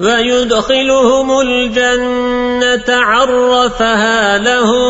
ويدخلهم الجنة عرفها لهم